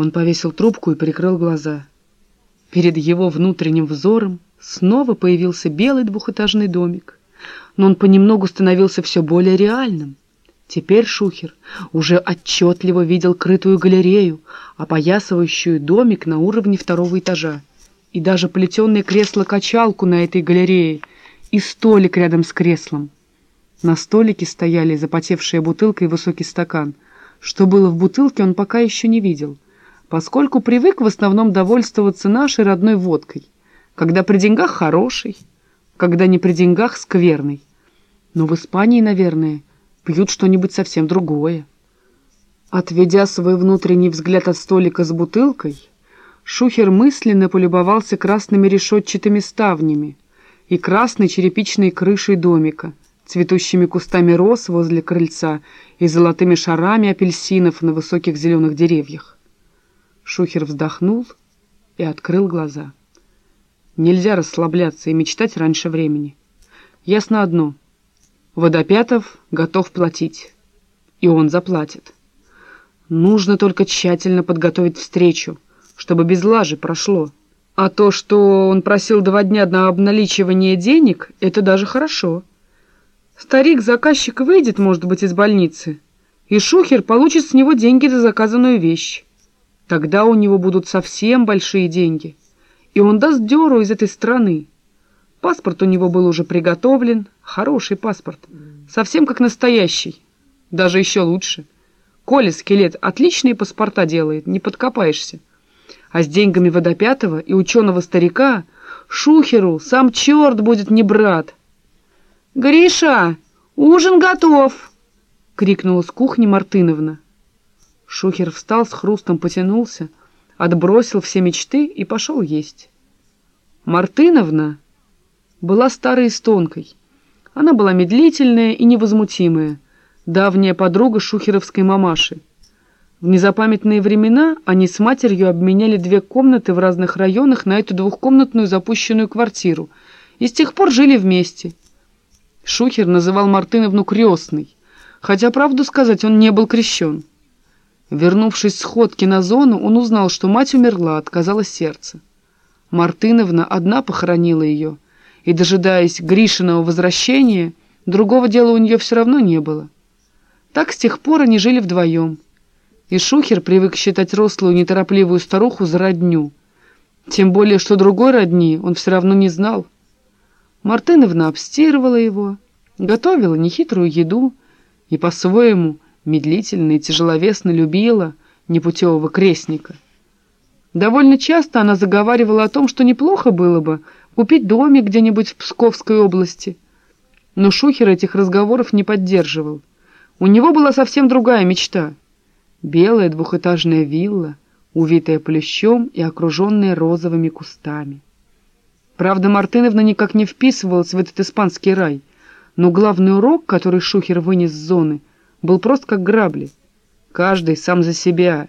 Он повесил трубку и прикрыл глаза. Перед его внутренним взором снова появился белый двухэтажный домик, но он понемногу становился все более реальным. Теперь Шухер уже отчетливо видел крытую галерею, опоясывающую домик на уровне второго этажа, и даже плетеное кресло-качалку на этой галерее, и столик рядом с креслом. На столике стояли запотевшая бутылка и высокий стакан. Что было в бутылке, он пока еще не видел, поскольку привык в основном довольствоваться нашей родной водкой, когда при деньгах хороший, когда не при деньгах скверный. Но в Испании, наверное, пьют что-нибудь совсем другое. Отведя свой внутренний взгляд от столика с бутылкой, Шухер мысленно полюбовался красными решетчатыми ставнями и красной черепичной крышей домика, цветущими кустами роз возле крыльца и золотыми шарами апельсинов на высоких зеленых деревьях. Шухер вздохнул и открыл глаза. Нельзя расслабляться и мечтать раньше времени. Ясно одно — Водопятов готов платить. И он заплатит. Нужно только тщательно подготовить встречу, чтобы без лажи прошло. А то, что он просил два дня на обналичивание денег, это даже хорошо. Старик-заказчик выйдет, может быть, из больницы, и Шухер получит с него деньги за заказанную вещь. Тогда у него будут совсем большие деньги, и он даст дёру из этой страны. Паспорт у него был уже приготовлен, хороший паспорт, совсем как настоящий, даже еще лучше. Коля Скелет отличные паспорта делает, не подкопаешься. А с деньгами водопятого и ученого старика Шухеру сам черт будет не брат. «Гриша, ужин готов!» — крикнула с кухни Мартыновна. Шухер встал, с хрустом потянулся, отбросил все мечты и пошел есть. Мартыновна была старой и стонкой. Она была медлительная и невозмутимая, давняя подруга шухеровской мамаши. В незапамятные времена они с матерью обменяли две комнаты в разных районах на эту двухкомнатную запущенную квартиру и с тех пор жили вместе. Шухер называл Мартыновну крестной, хотя, правду сказать, он не был крещен. Вернувшись с ходки на зону, он узнал, что мать умерла, отказала сердце. Мартыновна одна похоронила ее — и, дожидаясь Гришиного возвращения, другого дела у нее все равно не было. Так с тех пор они жили вдвоем. И Шухер привык считать рослую неторопливую старуху за родню. Тем более, что другой родни он все равно не знал. Мартыновна обстирывала его, готовила нехитрую еду и по-своему медлительно и тяжеловесно любила непутевого крестника. Довольно часто она заговаривала о том, что неплохо было бы купить домик где-нибудь в Псковской области. Но Шухер этих разговоров не поддерживал. У него была совсем другая мечта. Белая двухэтажная вилла, увитая плющом и окруженная розовыми кустами. Правда, Мартыновна никак не вписывалась в этот испанский рай, но главный урок, который Шухер вынес с зоны, был просто как грабли. Каждый сам за себя.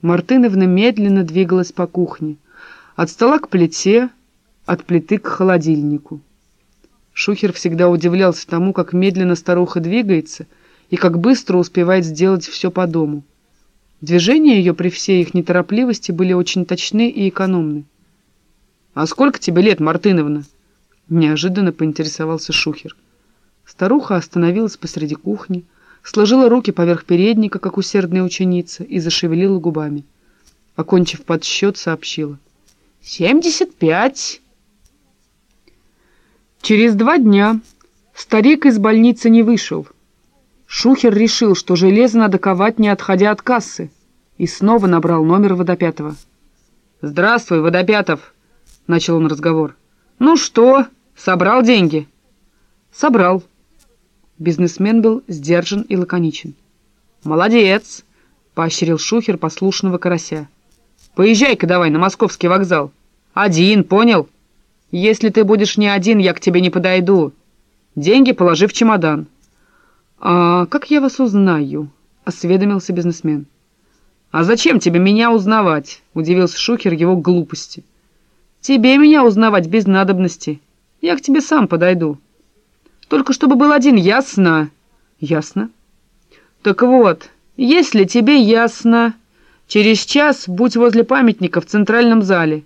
Мартыновна медленно двигалась по кухне. От стола к плите, от плиты к холодильнику. Шухер всегда удивлялся тому, как медленно старуха двигается и как быстро успевает сделать все по дому. Движения ее при всей их неторопливости были очень точны и экономны. «А сколько тебе лет, Мартыновна?» Неожиданно поинтересовался Шухер. Старуха остановилась посреди кухни, сложила руки поверх передника, как усердная ученица, и зашевелила губами. Окончив подсчет, сообщила — «Семьдесят пять». Через два дня старик из больницы не вышел. Шухер решил, что железо надо ковать, не отходя от кассы, и снова набрал номер Водопятова. «Здравствуй, Водопятов!» — начал он разговор. «Ну что, собрал деньги?» «Собрал». Бизнесмен был сдержан и лаконичен. «Молодец!» — поощрил Шухер послушного карася. Поезжай-ка давай на московский вокзал. Один, понял? Если ты будешь не один, я к тебе не подойду. Деньги положи в чемодан. А как я вас узнаю? Осведомился бизнесмен. А зачем тебе меня узнавать? Удивился Шухер его глупости. Тебе меня узнавать без надобности. Я к тебе сам подойду. Только чтобы был один, ясно? Ясно. Так вот, если тебе ясно... Через час будь возле памятника в центральном зале.